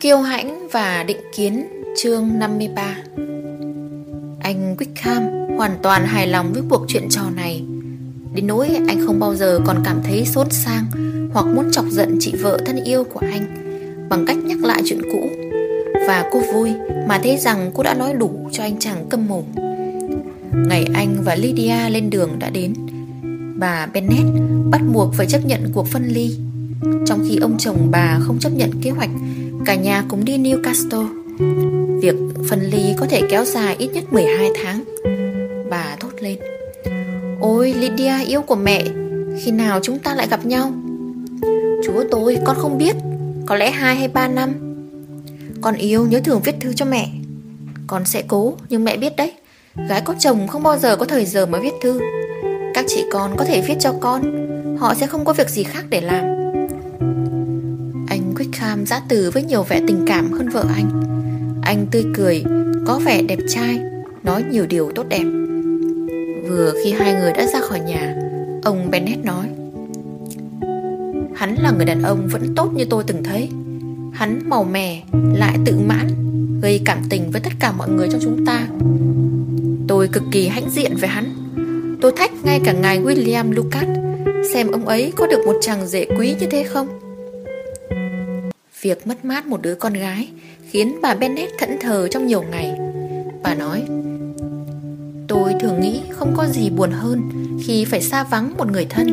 Kiêu hãnh và định kiến, chương 53 Anh Wickham hoàn toàn hài lòng với cuộc chuyện trò này. Đến nỗi anh không bao giờ còn cảm thấy sốt sang Hoặc muốn chọc giận chị vợ thân yêu của anh Bằng cách nhắc lại chuyện cũ. Và cô vui mà thấy rằng cô đã nói đủ cho anh chàng câm mồm. Ngày anh và Lydia lên đường đã đến, Bà Bennett bắt buộc phải chấp nhận cuộc phân ly. Trong khi ông chồng bà không chấp nhận kế hoạch Cả nhà cũng đi Newcastle. Việc phân ly có thể kéo dài ít nhất 12 tháng. Bà thốt lên. Ôi, Lydia, yêu của mẹ, Khi nào chúng ta lại gặp nhau? Chúa tôi, con không biết, Có lẽ 2 hay 3 năm. Con yêu nhớ thường viết thư cho mẹ. Con sẽ cố, nhưng mẹ biết đấy, Gái có chồng không bao giờ có thời giờ mà viết thư. Các chị con có thể viết cho con, Họ sẽ không có việc gì khác để làm. Nam giã từ với nhiều vẻ tình cảm hơn vợ anh. Anh tươi cười, Có vẻ đẹp trai, Nói nhiều điều tốt đẹp. Vừa khi hai người đã ra khỏi nhà, Ông Bennett nói, Hắn là người đàn ông vẫn tốt như tôi từng thấy. Hắn màu mè, Lại tự mãn, Gây cảm tình với tất cả mọi người trong chúng ta. Tôi cực kỳ hãnh diện với hắn. Tôi thách ngay cả ngài William Lucas, Xem ông ấy có được một chàng rể quý như thế không? Việc mất mát một đứa con gái Khiến bà Bennett thẫn thờ trong nhiều ngày. Bà nói Tôi thường nghĩ không có gì buồn hơn Khi phải xa vắng một người thân.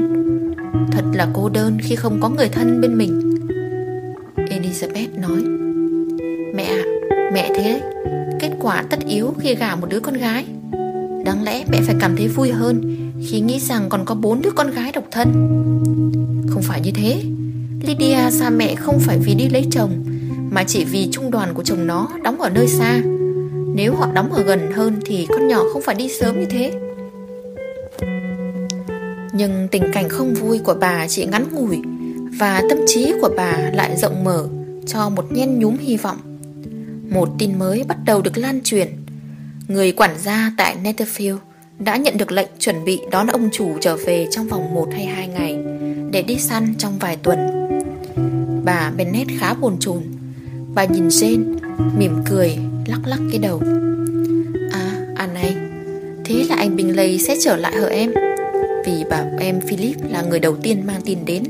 Thật là cô đơn khi không có người thân bên mình. Elizabeth nói Mẹ ạ, mẹ thế đấy Kết quả tất yếu khi gả một đứa con gái. Đáng lẽ mẹ phải cảm thấy vui hơn Khi nghĩ rằng còn có bốn đứa con gái độc thân. Không phải như thế. Lydia xa mẹ không phải vì đi lấy chồng, Mà chỉ vì trung đoàn của chồng nó đóng ở nơi xa. Nếu họ đóng ở gần hơn Thì con nhỏ không phải đi sớm như thế. Nhưng tình cảnh không vui của bà chỉ ngắn ngủi Và tâm trí của bà lại rộng mở Cho một nhen nhúm hy vọng. Một tin mới bắt đầu được lan truyền. Người quản gia tại Netherfield đã nhận được lệnh chuẩn bị đón ông chủ trở về trong vòng 1 hay 2 ngày để đi săn trong vài tuần. Bà Bennett khá buồn chồn. Bà nhìn Jane, mỉm cười, lắc lắc cái đầu. À, à này, thế là anh Bingley sẽ trở lại hở em? Vì bà em Philip là người đầu tiên mang tin đến.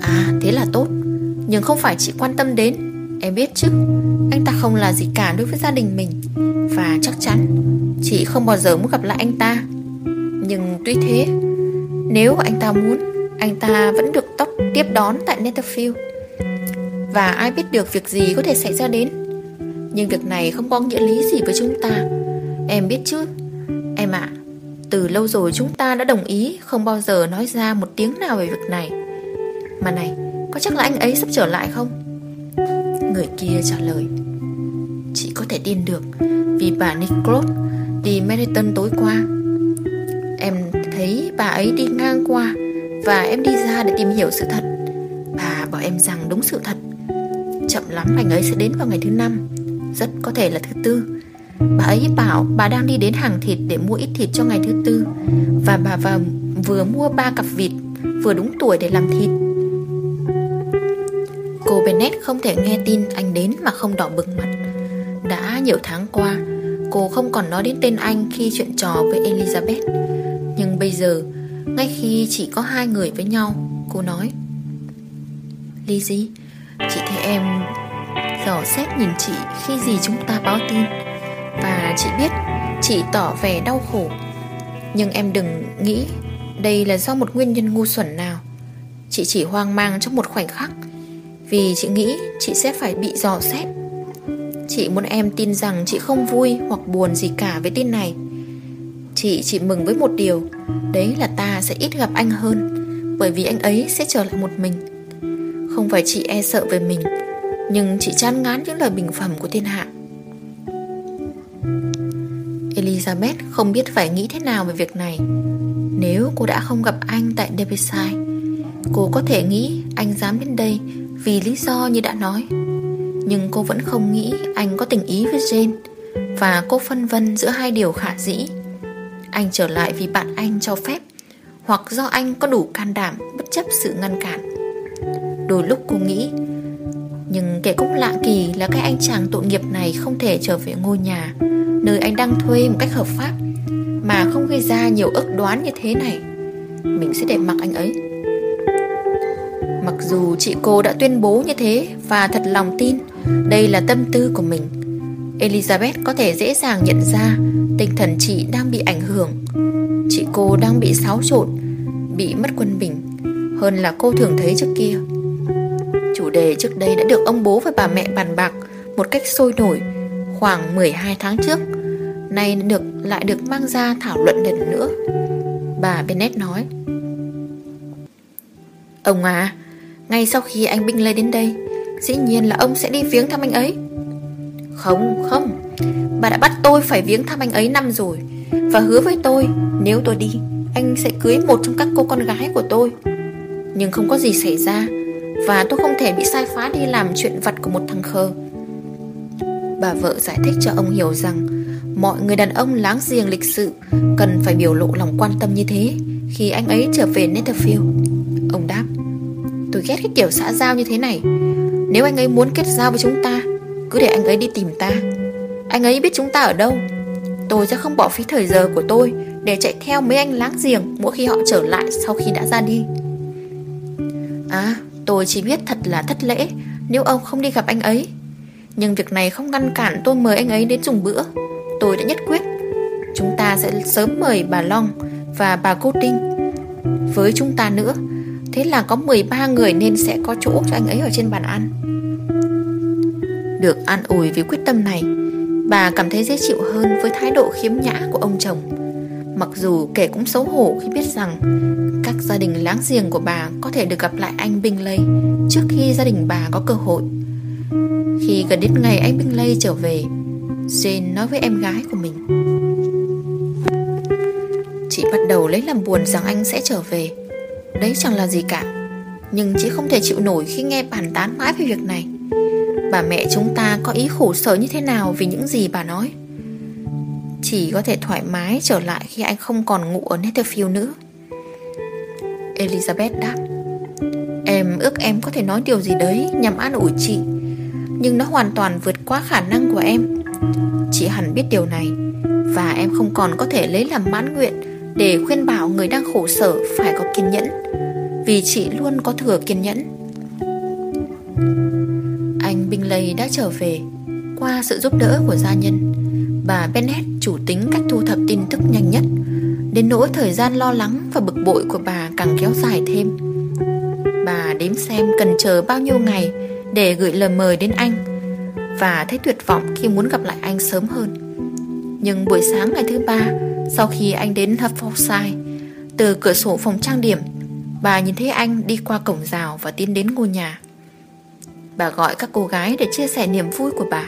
À, thế là tốt. Nhưng không phải chị quan tâm đến. Em biết chứ, anh ta không là gì cả đối với gia đình mình và chắc chắn Chị không bao giờ muốn gặp lại anh ta Nhưng tuy thế Nếu anh ta muốn Anh ta vẫn được tóc tiếp đón tại Netherfield. Và ai biết được việc gì có thể xảy ra đến. Nhưng việc này không có nghĩa lý gì với chúng ta. Em biết chứ? Em ạ, Từ lâu rồi chúng ta đã đồng ý Không bao giờ nói ra một tiếng nào về việc này. Mà này, Có chắc là anh ấy sắp trở lại không? Người kia trả lời, Chị có thể tin được, Vì bà Nicole đi Meriton tối qua. Em thấy bà ấy đi ngang qua. Và em đi ra để tìm hiểu sự thật. Bà bảo em rằng đúng sự thật. Chậm lắm anh ấy sẽ đến vào ngày thứ năm, Rất có thể là thứ tư. Bà ấy bảo bà đang đi đến hàng thịt để mua ít thịt cho ngày thứ tư. Và bà vào vừa mua ba cặp vịt, Vừa đúng tuổi để làm thịt. Cô Bennett không thể nghe tin anh đến mà không đỏ bừng mặt. Đã nhiều tháng qua, Cô không còn nói đến tên anh khi chuyện trò với Elizabeth. Nhưng bây giờ ngay khi chỉ có hai người với nhau Cô nói Lizzy, Chị thấy em dò xét nhìn chị khi gì chúng ta báo tin. Và chị biết Chị tỏ vẻ đau khổ. Nhưng em đừng nghĩ Đây là do một nguyên nhân ngu xuẩn nào. Chị chỉ hoang mang trong một khoảnh khắc. Vì chị nghĩ chị sẽ phải bị dò xét. Chị muốn em tin rằng chị không vui hoặc buồn gì cả với tin này. Chị chỉ mừng với một điều. Đấy là ta sẽ ít gặp anh hơn, Bởi vì anh ấy sẽ trở lại một mình. Không phải chị e sợ về mình, Nhưng chị chán ngán những lời bình phẩm của thiên hạ. Elizabeth không biết phải nghĩ thế nào về việc này. Nếu cô đã không gặp anh tại Derbyshire, Cô có thể nghĩ anh dám đến đây Vì lý do như đã nói. Nhưng cô vẫn không nghĩ anh có tình ý với Jane, Và cô phân vân giữa hai điều khả dĩ. Anh trở lại vì bạn anh cho phép, Hoặc do anh có đủ can đảm bất chấp sự ngăn cản. Đôi lúc cô nghĩ, Nhưng kẻ cũng lạ kỳ là cái anh chàng tội nghiệp này không thể trở về ngôi nhà, Nơi anh đang thuê một cách hợp pháp, Mà không gây ra nhiều ức đoán như thế này. Mình sẽ để mặc anh ấy. Mặc dù chị cô đã tuyên bố như thế Và thật lòng tin, Đây là tâm tư của mình, Elizabeth có thể dễ dàng nhận ra Tinh thần chị đang bị ảnh hưởng. Chị cô đang bị xáo trộn, Bị mất quân bình, Hơn là cô thường thấy trước kia. Chủ đề trước đây đã được ông bố và bà mẹ bàn bạc Một cách sôi nổi Khoảng 12 tháng trước, Nay được, lại được mang ra thảo luận lần nữa. Bà Bennett nói, Ông à Ngay sau khi anh binh lê đến đây, Dĩ nhiên là ông sẽ đi viếng thăm anh ấy. Không không. Bà đã bắt tôi phải viếng thăm anh ấy năm rồi. Và hứa với tôi, Nếu tôi đi, Anh sẽ cưới một trong các cô con gái của tôi. Nhưng không có gì xảy ra, Và tôi không thể bị sai phá đi làm chuyện vặt của một thằng khờ. Bà vợ giải thích cho ông hiểu rằng, Mọi người đàn ông láng giềng lịch sự Cần phải biểu lộ lòng quan tâm như thế Khi anh ấy trở về Netherfield. Ông đáp, Tôi ghét cái kiểu xã giao như thế này. Nếu anh ấy muốn kết giao với chúng ta cứ để anh ấy đi tìm ta. Anh ấy biết chúng ta ở đâu. Tôi sẽ không bỏ phí thời giờ của tôi Để chạy theo mấy anh láng giềng Mỗi khi họ trở lại sau khi đã ra đi. À tôi chỉ biết thật là thất lễ Nếu ông không đi gặp anh ấy. Nhưng việc này không ngăn cản tôi mời anh ấy đến dùng bữa. Tôi đã nhất quyết. Chúng ta sẽ sớm mời bà Long Và bà Cô Tinh. Với chúng ta nữa, Thế là có 13 người nên sẽ có chỗ cho anh ấy ở trên bàn ăn. Được an ủi vì quyết tâm này. Bà cảm thấy dễ chịu hơn với thái độ khiếm nhã của ông chồng. Mặc dù kẻ cũng xấu hổ khi biết rằng Các gia đình láng giềng của bà có thể được gặp lại anh Bingley Trước khi gia đình bà có cơ hội. Khi gần đến ngày anh Bingley trở về, Jane nói với em gái của mình. Chị bắt đầu lấy làm buồn rằng anh sẽ trở về. Đấy chẳng là gì cả, Nhưng chị không thể chịu nổi khi nghe bàn tán mãi về việc này. Bà mẹ chúng ta có ý khổ sở như thế nào vì những gì bà nói? Chỉ có thể thoải mái trở lại khi anh không còn ngủ ở Netherfield nữa Elizabeth đáp, Em ước em có thể nói điều gì đấy nhằm an ủi chị, Nhưng nó hoàn toàn vượt quá khả năng của em. Chị hẳn biết điều này, Và em không còn có thể lấy làm mãn nguyện Để khuyên bảo người đang khổ sở phải có kiên nhẫn, Vì chị luôn có thừa kiên nhẫn. Lây đã trở về Qua sự giúp đỡ của gia nhân Bà Bennett chủ tính cách thu thập tin tức nhanh nhất Đến nỗi thời gian lo lắng và bực bội của bà càng kéo dài thêm Bà đếm xem cần chờ bao nhiêu ngày Để gửi lời mời đến anh và thấy tuyệt vọng khi muốn gặp lại anh sớm hơn. Nhưng buổi sáng ngày thứ ba, sau khi anh đến Hertfordshire, từ cửa sổ phòng trang điểm, bà nhìn thấy anh đi qua cổng rào và tiến đến ngôi nhà. Bà gọi các cô gái để chia sẻ niềm vui của bà.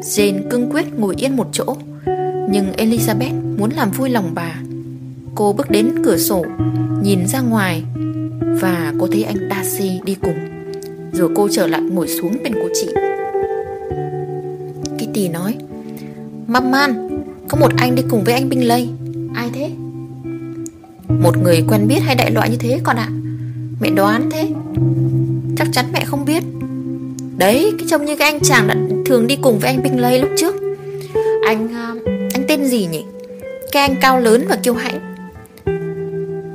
Jane cương quyết ngồi yên một chỗ, nhưng Elizabeth muốn làm vui lòng bà. Cô bước đến cửa sổ, nhìn ra ngoài và cô thấy anh Darcy đi cùng. Rồi cô trở lại ngồi xuống bên cô chị. Kitty nói Man, Có một anh đi cùng với anh Binh Lây Ai thế Một người quen biết hay đại loại như thế con ạ Mẹ đoán thế Chắc chắn mẹ không biết Đấy, cái trông như cái anh chàng đã thường đi cùng với anh Binh Lây lúc trước. Anh à, Anh tên gì nhỉ? Cái anh cao lớn và kiêu hãnh.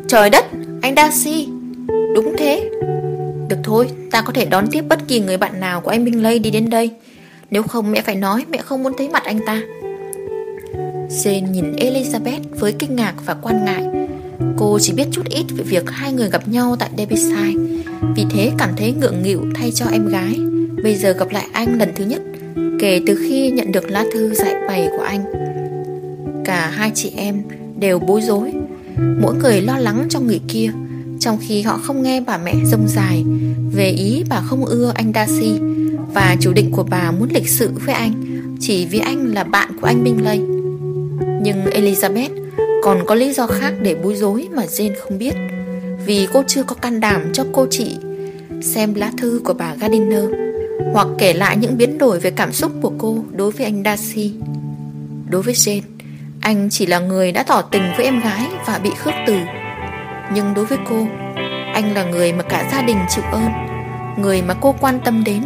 Trời đất, Anh Darcy. Đúng thế. Được thôi, Ta có thể đón tiếp bất kỳ người bạn nào của anh Binh Lây đi đến đây. Nếu không, mẹ phải nói mẹ không muốn thấy mặt anh ta. Jane nhìn Elizabeth với kinh ngạc và quan ngại. Cô chỉ biết chút ít về việc hai người gặp nhau tại Derbyshire. Vì thế cảm thấy ngượng nghịu thay cho em gái. Bây giờ gặp lại anh lần thứ nhất, Kể từ khi nhận được lá thư dạy bày của anh. Cả hai chị em đều bối rối, Mỗi người lo lắng cho người kia, Trong khi họ không nghe bà mẹ rông dài Về ý bà không ưa anh Darcy và chủ định của bà muốn lịch sự với anh, Chỉ vì anh là bạn của anh Minh Lây. Nhưng Elizabeth còn có lý do khác để bối rối mà Jane không biết, Vì cô chưa có can đảm cho cô chị Xem lá thư của bà Gardiner. Hoặc kể lại những biến đổi về cảm xúc của cô đối với anh Darcy. Đối với Jane, Anh chỉ là người đã tỏ tình với em gái và bị khước từ. Nhưng đối với cô, Anh là người mà cả gia đình chịu ơn, Người mà cô quan tâm đến.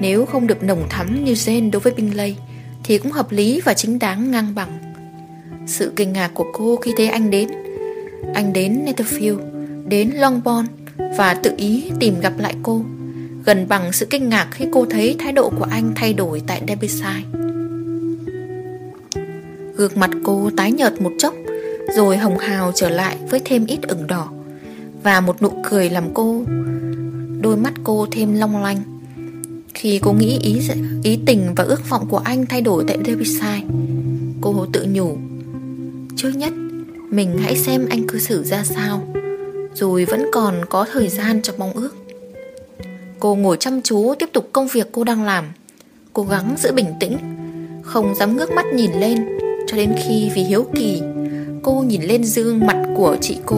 Nếu không được nồng thắm như Jane đối với Bingley, Thì cũng hợp lý và chính đáng ngang bằng. Sự kinh ngạc của cô khi thấy anh đến Anh đến Netherfield, Đến Longbourn Và tự ý tìm gặp lại cô. Gần bằng sự kinh ngạc khi cô thấy thái độ của anh thay đổi tại Derbyshire. Gương mặt cô tái nhợt một chốc, Rồi hồng hào trở lại với thêm ít ửng đỏ, Và một nụ cười làm cô, Đôi mắt cô thêm long lanh. Khi cô nghĩ ý ý tình và ước vọng của anh thay đổi tại Derbyshire, Cô tự nhủ, Trước nhất, Mình hãy xem anh cư xử ra sao, Rồi vẫn còn có thời gian cho mong ước. Cô ngồi chăm chú tiếp tục công việc cô đang làm. Cố gắng giữ bình tĩnh, Không dám ngước mắt nhìn lên, Cho đến khi vì hiếu kỳ, Cô nhìn lên dương mặt của chị cô.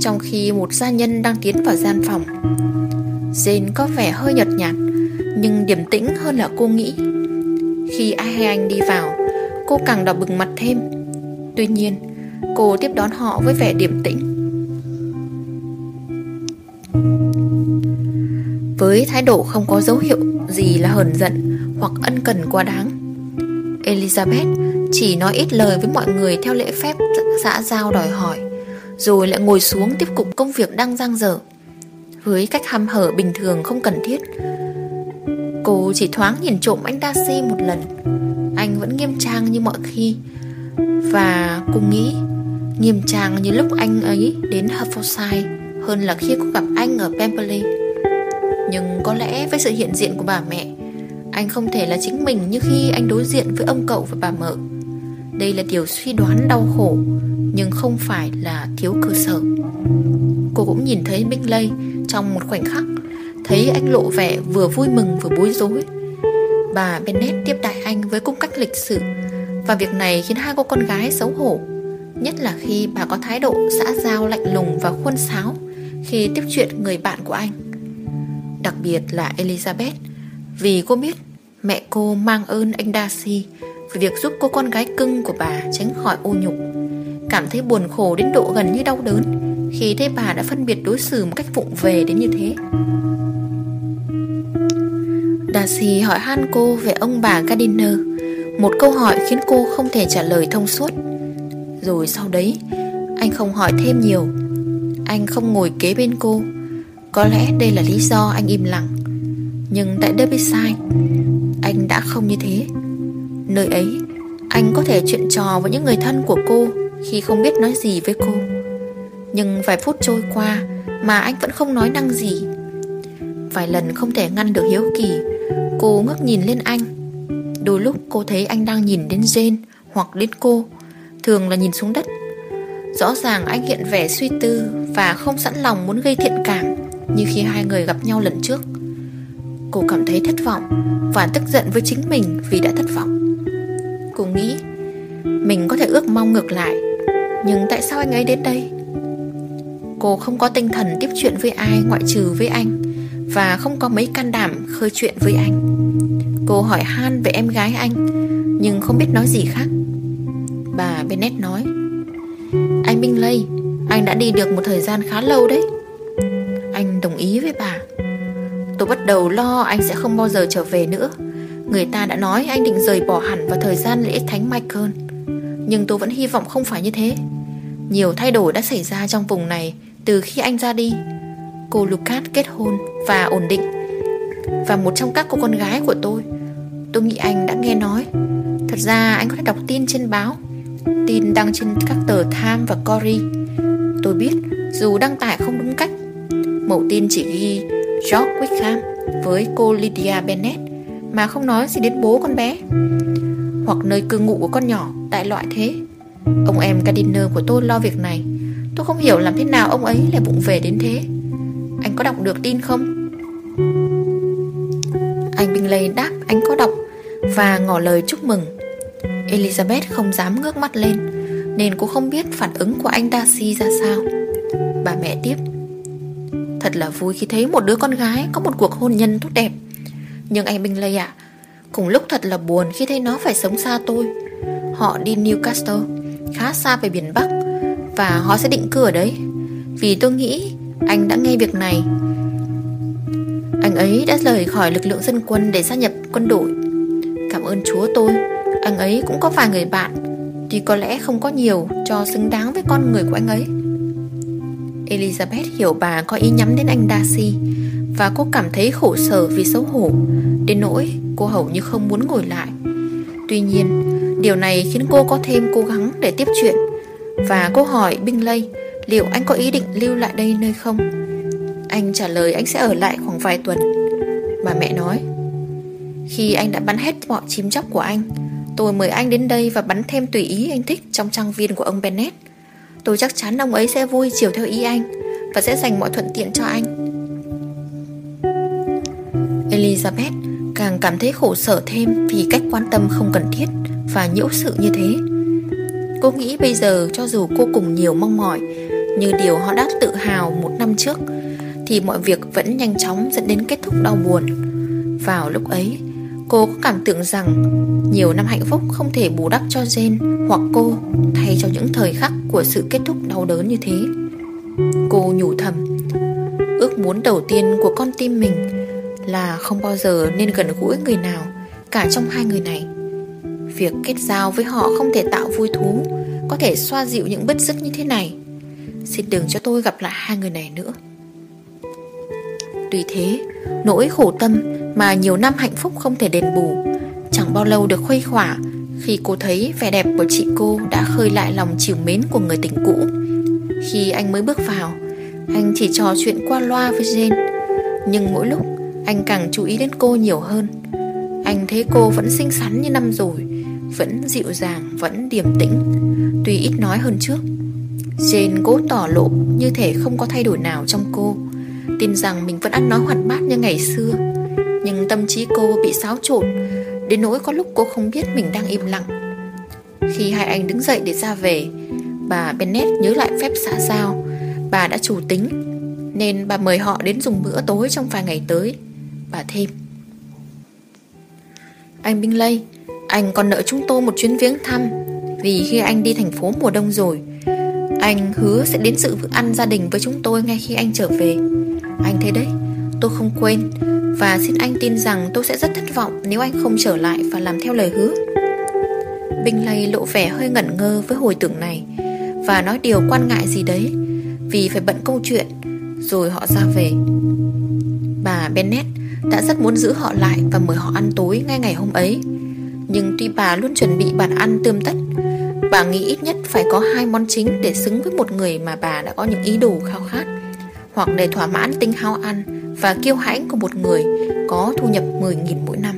Trong khi một gia nhân đang tiến vào gian phòng, Jane có vẻ hơi nhợt nhạt, Nhưng điềm tĩnh hơn là cô nghĩ. Khi ai hay anh đi vào, Cô càng đỏ bừng mặt thêm. Tuy nhiên, Cô tiếp đón họ với vẻ điềm tĩnh. Với thái độ không có dấu hiệu gì là hờn giận Hoặc ân cần quá đáng, Elizabeth chỉ nói ít lời với mọi người theo lễ phép xã giao đòi hỏi, Rồi lại ngồi xuống tiếp tục công việc đang giang dở. Với cách hăm hở bình thường không cần thiết, Cô chỉ thoáng nhìn trộm anh Darcy một lần. Anh vẫn nghiêm trang như mọi khi Và cô nghĩ Nghiêm trang như lúc anh ấy đến Hertfordshire Hơn là khi cô gặp anh ở Pemberley. Nhưng có lẽ với sự hiện diện của bà mẹ, Anh không thể là chính mình như khi anh đối diện với ông cậu và bà mợ. Đây là điều suy đoán đau khổ, Nhưng không phải là thiếu cơ sở. Cô cũng nhìn thấy Minh Lây Trong một khoảnh khắc, Thấy anh lộ vẻ vừa vui mừng vừa bối rối. Bà Bennett tiếp đại anh với cung cách lịch sự, Và việc này khiến hai cô con gái xấu hổ, Nhất là khi bà có thái độ xã giao lạnh lùng và khuôn sáo Khi tiếp chuyện người bạn của anh. Đặc biệt là Elizabeth, Vì cô biết mẹ cô mang ơn anh Darcy về việc giúp cô con gái cưng của bà tránh khỏi ô nhục. Cảm thấy buồn khổ đến độ gần như đau đớn Khi thấy bà đã phân biệt đối xử một cách vụng về đến như thế. Darcy hỏi han cô về ông bà Gardiner, Một câu hỏi khiến cô không thể trả lời thông suốt. Rồi sau đấy, Anh không hỏi thêm nhiều. Anh không ngồi kế bên cô. Có lẽ đây là lý do anh im lặng. Nhưng tại Derbyshire Anh đã không như thế. Nơi ấy, Anh có thể chuyện trò với những người thân của cô Khi không biết nói gì với cô. Nhưng vài phút trôi qua Mà anh vẫn không nói năng gì. Vài lần không thể ngăn được hiếu kỳ, Cô ngước nhìn lên anh. Đôi lúc cô thấy anh đang nhìn đến Jane Hoặc đến cô, Thường là nhìn xuống đất. Rõ ràng anh hiện vẻ suy tư Và không sẵn lòng muốn gây thiện cảm. Như khi hai người gặp nhau lần trước. Cô cảm thấy thất vọng Và tức giận với chính mình vì đã thất vọng. Cô nghĩ, Mình có thể ước mong ngược lại, Nhưng tại sao anh ấy đến đây? Cô không có tinh thần tiếp chuyện với ai ngoại trừ với anh Và không có mấy can đảm khơi chuyện với anh. Cô hỏi Han về em gái anh, Nhưng không biết nói gì khác. Bà Bennett nói, Anh Bingley Anh đã đi được một thời gian khá lâu đấy. Anh đồng ý với bà. Tôi bắt đầu lo anh sẽ không bao giờ trở về nữa. Người ta đã nói anh định rời bỏ hẳn vào thời gian lễ thánh Michael Nhưng tôi vẫn hy vọng không phải như thế. Nhiều thay đổi đã xảy ra trong vùng này Từ khi anh ra đi. Cô Lucas kết hôn và ổn định. Và một trong các cô con gái của tôi Tôi nghĩ anh đã nghe nói. Thật ra anh có thể đọc tin trên báo, Tin đăng trên các tờ Time và Cory Tôi biết dù đăng tải không đúng cách Mẫu tin chỉ ghi George Wickham với cô Lydia Bennett mà không nói gì đến bố con bé. Hoặc nơi cư ngụ của con nhỏ, Đại loại thế. Ông em Gardiner của tôi lo việc này. Tôi không hiểu làm thế nào ông ấy lại bụng về đến thế. Anh có đọc được tin không? Anh Bingley đáp anh có đọc Và ngỏ lời chúc mừng. Elizabeth không dám ngước mắt lên, Nên cô không biết phản ứng của anh Darcy ra sao. Bà mẹ tiếp. Thật là vui khi thấy một đứa con gái Có một cuộc hôn nhân tốt đẹp. Nhưng anh Minh Lây ạ, Cùng lúc thật là buồn khi thấy nó phải sống xa tôi. Họ đi Newcastle, Khá xa về biển Bắc, Và họ sẽ định cư ở đấy. Vì tôi nghĩ anh đã nghe việc này. Anh ấy đã rời khỏi lực lượng dân quân để gia nhập quân đội. Cảm ơn chúa tôi, Anh ấy cũng có vài người bạn. Tuy có lẽ không có nhiều cho xứng đáng với con người của anh ấy. Elizabeth hiểu bà có ý nhắm đến anh Darcy, Và cô cảm thấy khổ sở vì xấu hổ. Đến nỗi, cô hầu như không muốn ngồi lại. Tuy nhiên, Điều này khiến cô có thêm cố gắng để tiếp chuyện. Và cô hỏi Bingley Liệu anh có ý định lưu lại đây nơi không? Anh trả lời anh sẽ ở lại khoảng vài tuần. Bà mẹ nói, Khi anh đã bắn hết mọi chim chóc của anh, Tôi mời anh đến đây và bắn thêm tùy ý anh thích Trong trang viên của ông Bennet Tôi chắc chắn ông ấy sẽ vui chiều theo ý anh Và sẽ dành mọi thuận tiện cho anh. Elizabeth càng cảm thấy khổ sở thêm Vì cách quan tâm không cần thiết Và nhiễu sự như thế. Cô nghĩ bây giờ cho dù cô cùng nhiều mong mỏi, Như điều họ đã tự hào một năm trước, Thì mọi việc vẫn nhanh chóng dẫn đến kết thúc đau buồn. Vào lúc ấy Cô có cảm tưởng rằng Nhiều năm hạnh phúc không thể bù đắp cho Jane Hoặc cô Thay cho những thời khắc của sự kết thúc đau đớn như thế. Cô nhủ thầm, Ước muốn đầu tiên của con tim mình Là không bao giờ nên gần gũi người nào, Cả trong hai người này. Việc kết giao với họ không thể tạo vui thú, Có thể xoa dịu những bất dứt như thế này. Xin đừng cho tôi gặp lại hai người này nữa. Tuy thế, Nỗi khổ tâm mà nhiều năm hạnh phúc không thể đền bù. Chẳng bao lâu được khuây khỏa Khi cô thấy vẻ đẹp của chị cô đã khơi lại lòng chiều mến của người tình cũ. Khi anh mới bước vào Anh chỉ trò chuyện qua loa với Jane. Nhưng mỗi lúc anh càng chú ý đến cô nhiều hơn. Anh thấy cô vẫn xinh xắn như năm rồi Vẫn dịu dàng, vẫn điềm tĩnh. Tuy ít nói hơn trước Jane cố tỏ lộ như thể không có thay đổi nào trong cô. Tin rằng mình vẫn ăn nói hoạt bát như ngày xưa. Nhưng tâm trí cô bị xáo trộn, Đến nỗi có lúc cô không biết mình đang im lặng. Khi hai anh đứng dậy để ra về, Bà Bennett nhớ lại phép xã giao. Bà đã chủ tính, Nên bà mời họ đến dùng bữa tối trong vài ngày tới. Bà thêm, Anh Bingley Anh còn nợ chúng tôi một chuyến viếng thăm, Vì khi anh đi thành phố mùa đông rồi, Anh hứa sẽ đến dự bữa ăn gia đình với chúng tôi ngay khi anh trở về. Anh thấy đấy, Tôi không quên và xin anh tin rằng tôi sẽ rất thất vọng Nếu anh không trở lại và làm theo lời hứa. Bình lầy lộ vẻ hơi ngẩn ngơ với hồi tưởng này Và nói điều quan ngại gì đấy, Vì phải bận câu chuyện, Rồi họ ra về. Bà Bennet đã rất muốn giữ họ lại Và mời họ ăn tối ngay ngày hôm ấy. Nhưng tuy bà luôn chuẩn bị bàn ăn tươm tất, Bà nghĩ ít nhất phải có hai món chính Để xứng với một người mà bà đã có những ý đồ khao khát. Hoặc để thỏa mãn tính hao ăn Và kiêu hãnh của một người Có thu nhập 10.000 mỗi năm.